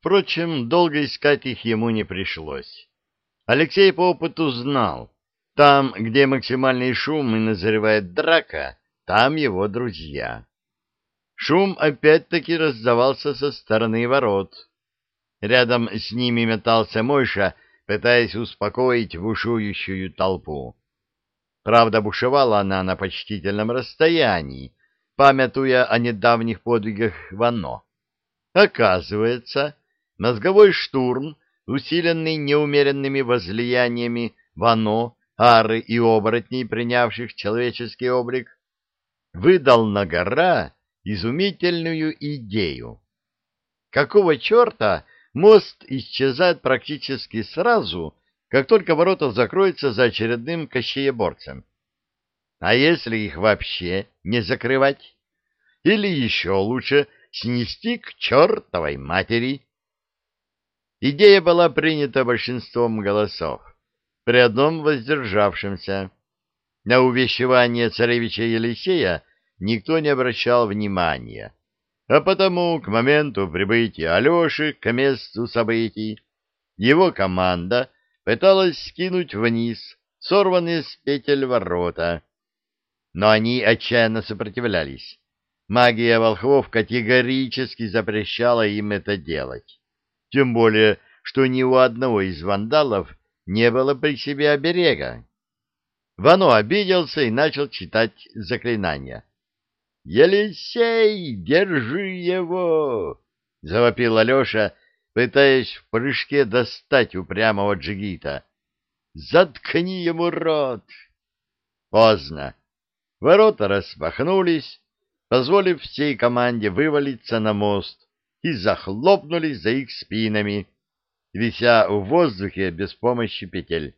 Впрочем, долго искать их ему не пришлось. Алексей по опыту знал, там, где максимальный шум и назревает драка, там его друзья. Шум опять-таки раздавался со стороны ворот. Рядом с ними метался Мойша, пытаясь успокоить бушующую толпу. Правда, бушевала она на почтительном расстоянии, памятуя о недавних подвигах Вано. Оказывается, мозговой штурм, усиленный неумеренными возлияниями Вано, Ары и оборотней, принявших человеческий облик, выдал на гора изумительную идею. Какого черта мост исчезает практически сразу, как только ворота закроются за очередным кощееборцем? А если их вообще не закрывать? Или еще лучше снести к чертовой матери? Идея была принята большинством голосов, при одном воздержавшемся. На увещевание царевича Елисея никто не обращал внимания, а потому к моменту прибытия Алеши к месту событий его команда пыталась скинуть вниз сорванные с петель ворота, но они отчаянно сопротивлялись. Магия волхвов категорически запрещала им это делать. Тем более, что ни у одного из вандалов не было при себе оберега. Вано обиделся и начал читать заклинания. «Елисей, держи его!» — завопил Алеша, пытаясь в прыжке достать упрямого джигита. «Заткни ему рот!» Поздно. Ворота распахнулись, позволив всей команде вывалиться на мост, и захлопнулись за их спинами, вися в воздухе без помощи петель.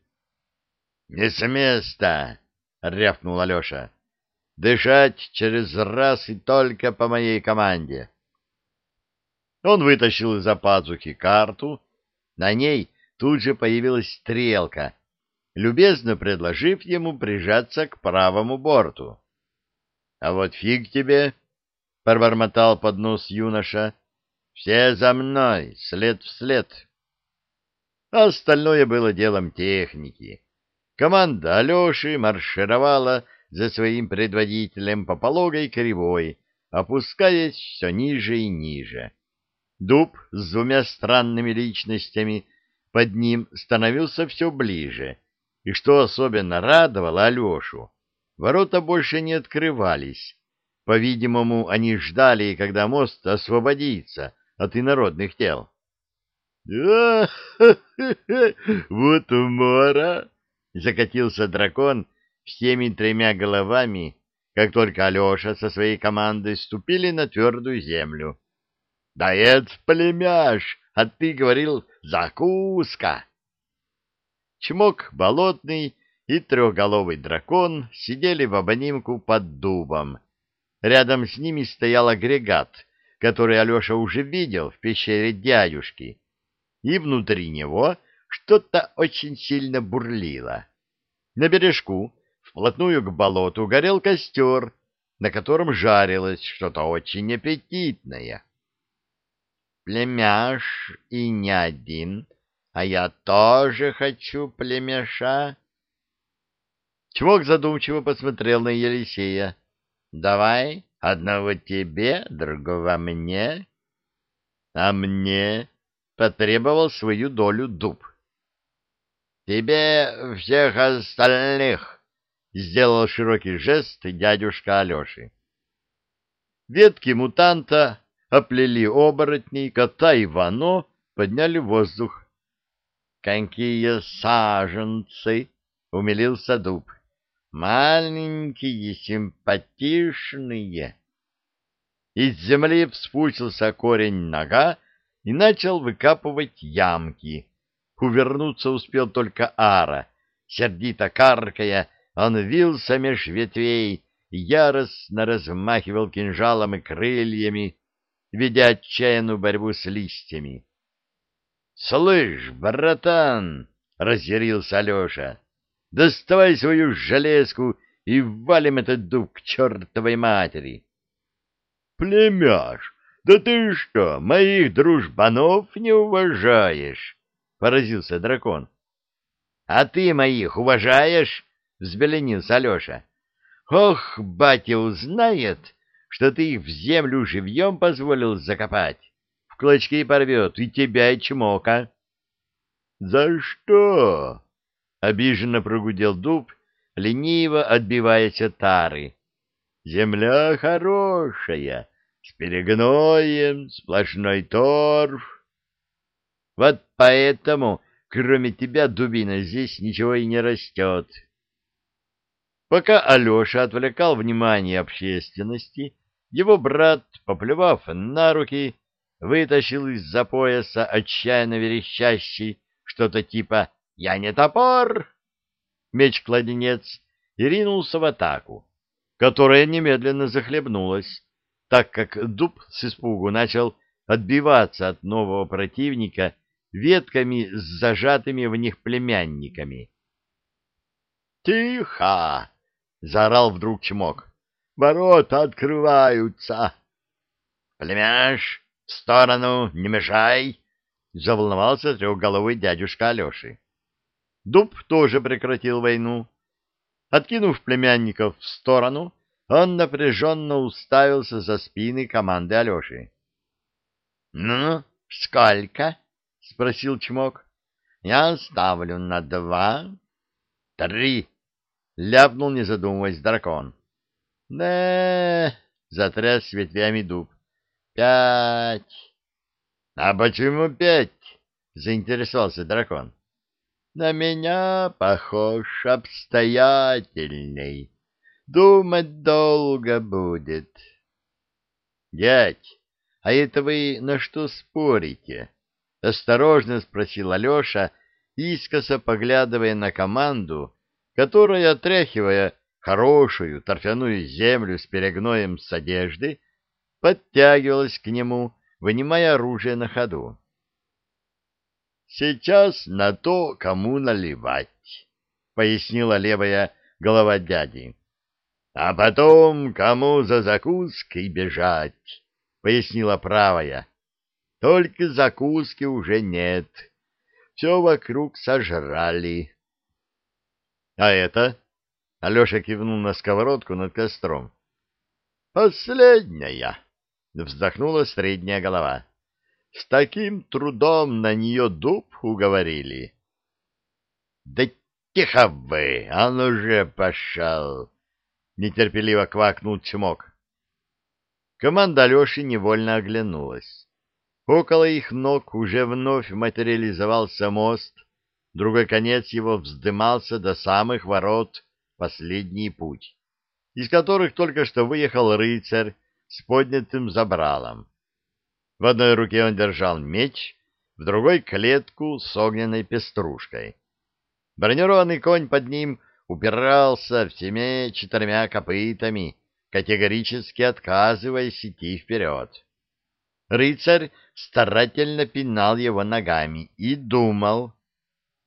— Не с места! — рявкнул Алеша. — Дышать через раз и только по моей команде. Он вытащил из-за пазухи карту, на ней тут же появилась стрелка, любезно предложив ему прижаться к правому борту. — А вот фиг тебе! — пробормотал под нос юноша. — Все за мной, след в след. А остальное было делом техники. Команда Алеши маршировала за своим предводителем по пологой кривой, опускаясь все ниже и ниже. Дуб с двумя странными личностями под ним становился все ближе, и что особенно радовало Алешу, ворота больше не открывались. По-видимому, они ждали, когда мост освободится от инородных тел. «А, вот умора!» — закатился дракон всеми тремя головами, как только Алеша со своей командой ступили на твердую землю. Да это племяш, а ты говорил закуска. Чмок болотный и трехголовый дракон сидели в обнимку под дубом. Рядом с ними стоял агрегат, который Алеша уже видел в пещере дядюшки, и внутри него что-то очень сильно бурлило. На бережку, вплотную к болоту, горел костер, на котором жарилось что-то очень аппетитное племяш и не один, а я тоже хочу племяша. Чмок задумчиво посмотрел на Елисея. — Давай, одного тебе, другого мне. А мне потребовал свою долю дуб. — Тебе всех остальных, — сделал широкий жест дядюшка Алеши. Ветки мутанта оплели оборотней, кота и Вано подняли воздух. — Какие саженцы! — умилился дуб. — Маленькие, симпатичные. Из земли вспучился корень нога и начал выкапывать ямки. Увернуться успел только Ара. Сердито каркая, он вился меж ветвей, яростно размахивал кинжалом и крыльями, ведя отчаянную борьбу с листьями. — Слышь, братан! — разъярился Алеша. — Доставай свою железку и валим этот дуб к чертовой матери! — Племяш, Да ты что, моих дружбанов не уважаешь? — поразился дракон. — А ты моих уважаешь? — взбеленился Алеша. — Ох, батя узнает, что ты их в землю живьем позволил закопать. В клочки порвет и тебя, и чмока. — За что? — обиженно прогудел дуб, лениво отбиваясь от тары. — Земля хорошая, с перегноем, сплошной торф. Вот поэтому, кроме тебя, дубина, здесь ничего и не растет. Пока Алеша отвлекал внимание общественности, его брат, поплевав на руки, вытащил из-за пояса отчаянно верещащий что-то типа «Я не топор!» меч-кладенец и ринулся в атаку, которая немедленно захлебнулась, так как дуб с испугу начал отбиваться от нового противника ветками с зажатыми в них племянниками. «Тихо!» — заорал вдруг чмок. «Ворота открываются!» «Племяш, в сторону, не мешай!» — заволновался трехголовый дядюшка Алеши. Дуб тоже прекратил войну. Откинув племянников в сторону, он напряженно уставился за спины команды Алеши. — Ну, сколько? — спросил Чмок. — Я ставлю на два. — Три! — ляпнул, не задумываясь, дракон. — Да, — затряс ветвями дуб. — Пять! — А почему пять? — заинтересовался дракон. — На меня похож обстоятельный. Думать долго будет. — Дядь, а это вы на что спорите? — осторожно спросил Алеша, искоса поглядывая на команду, которая, отряхивая хорошую торфяную землю с перегноем с одежды, подтягивалась к нему, вынимая оружие на ходу. — Сейчас на то, кому наливать, — пояснила левая голова дяди. А потом кому за закуской бежать, — пояснила правая. Только закуски уже нет. Все вокруг сожрали. — А это? — Алеша кивнул на сковородку над костром. — Последняя, — вздохнула средняя голова. — С таким трудом на нее дуб уговорили. — Да тихо вы, он уже пошел! нетерпеливо квакнул Чмок. Команда Алеши невольно оглянулась. Около их ног уже вновь материализовался мост, другой конец его вздымался до самых ворот последний путь, из которых только что выехал рыцарь с поднятым забралом. В одной руке он держал меч, в другой — клетку с огненной пеструшкой. Бронированный конь под ним — упирался всеми четырьмя копытами, категорически отказываясь идти вперед. Рыцарь старательно пинал его ногами и думал.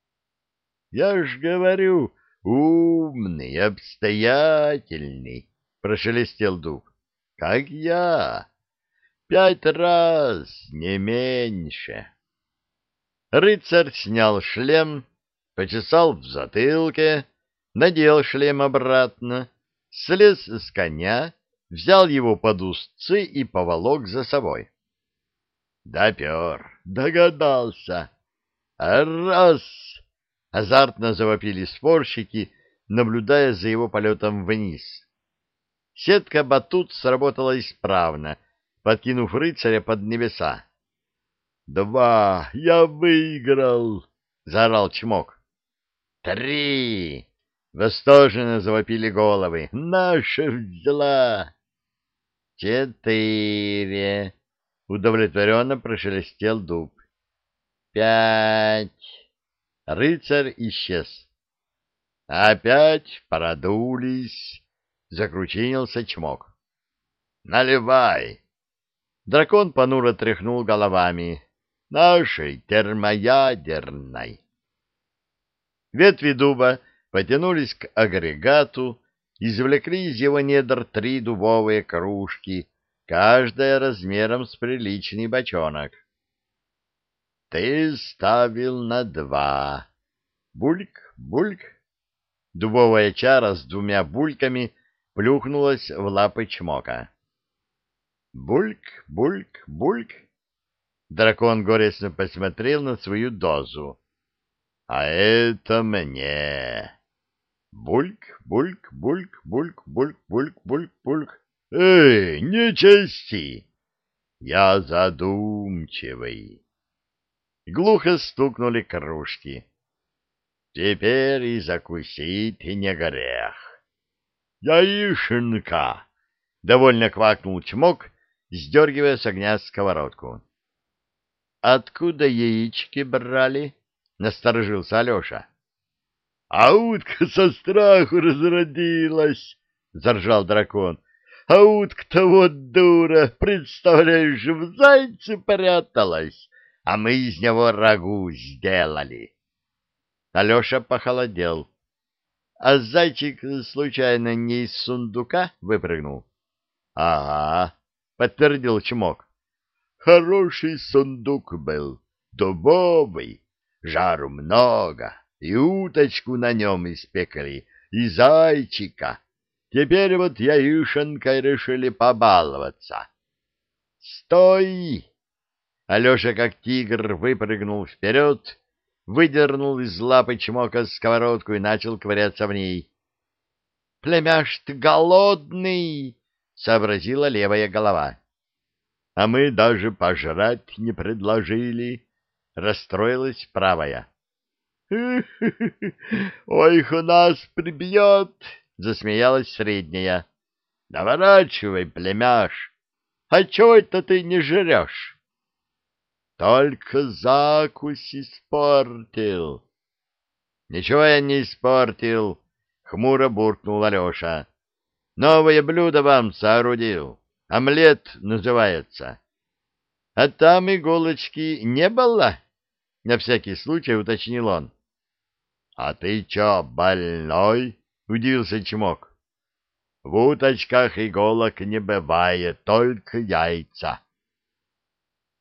— Я ж говорю, умный, обстоятельный, — прошелестел дуб, — как я. Пять раз, не меньше. Рыцарь снял шлем, почесал в затылке, надел шлем обратно, слез с коня, взял его под узцы и поволок за собой. Допер, догадался. Раз! Азартно завопили спорщики, наблюдая за его полетом вниз. Сетка батут сработала исправно, подкинув рыцаря под небеса. «Два! Я выиграл!» — заорал Чмок. «Три!» Восторженно завопили головы. «Наша взяла!» «Четыре!» — удовлетворенно прошелестел дуб. «Пять!» Рыцарь исчез. «Опять продулись!» — закручинился чмок. «Наливай!» Дракон понуро тряхнул головами. «Нашей термоядерной!» Ветви дуба потянулись к агрегату, извлекли из его недр три дубовые кружки, каждая размером с приличный бочонок. Ты ставил на два. Бульк, бульк. Дубовая чара с двумя бульками плюхнулась в лапы чмока. Бульк, бульк, бульк. Дракон горестно посмотрел на свою дозу. А это мне. Бульк, бульк, бульк, бульк, бульк, бульк, бульк, бульк. Эй, не чести! Я задумчивый. Глухо стукнули кружки. Теперь и закусить не грех. Яишенка! Довольно квакнул чмок, сдергивая с огня сковородку. Откуда яички брали? Насторожился Алеша. А утка со страху разродилась, заржал дракон. А утка-то вот дура, представляешь, в зайце пряталась, а мы из него рагу сделали. Алеша похолодел. А зайчик случайно не из сундука выпрыгнул? — Ага, — подтвердил Чмок. — Хороший сундук был, дубовый, жару много, и уточку на нем испекли, и зайчика. Теперь вот яишенкой решили побаловаться. — Стой! Алеша, как тигр, выпрыгнул вперед, выдернул из лапы чмока сковородку и начал ковыряться в ней. — Племяш, ты голодный! — сообразила левая голова. — А мы даже пожрать не предложили, — расстроилась правая. — Ой, их у нас прибьет! — засмеялась средняя. — Наворачивай, племяш! А чего это ты не жрешь? — Только закусь испортил. — Ничего я не испортил, — хмуро буркнул Алеша. — Новое блюдо вам соорудил. Омлет называется. — А там иголочки не было? — на всякий случай уточнил он. — А ты чё, больной? — удивился Чмок. — В уточках иголок не бывает, только яйца.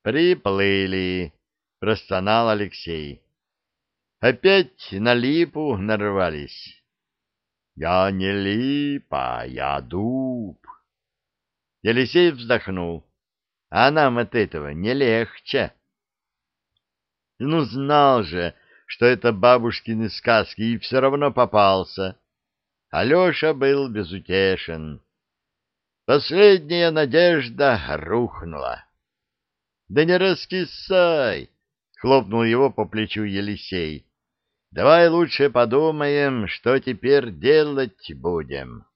«Приплыли», — простонал Алексей. «Опять на липу нарвались». «Я не липа, я дуб». Елисей вздохнул. «А нам от этого не легче». Ну, знал же, что это бабушкины сказки, и все равно попался. Алеша был безутешен. Последняя надежда рухнула. Да не раскисай! — хлопнул его по плечу Елисей. — Давай лучше подумаем, что теперь делать будем.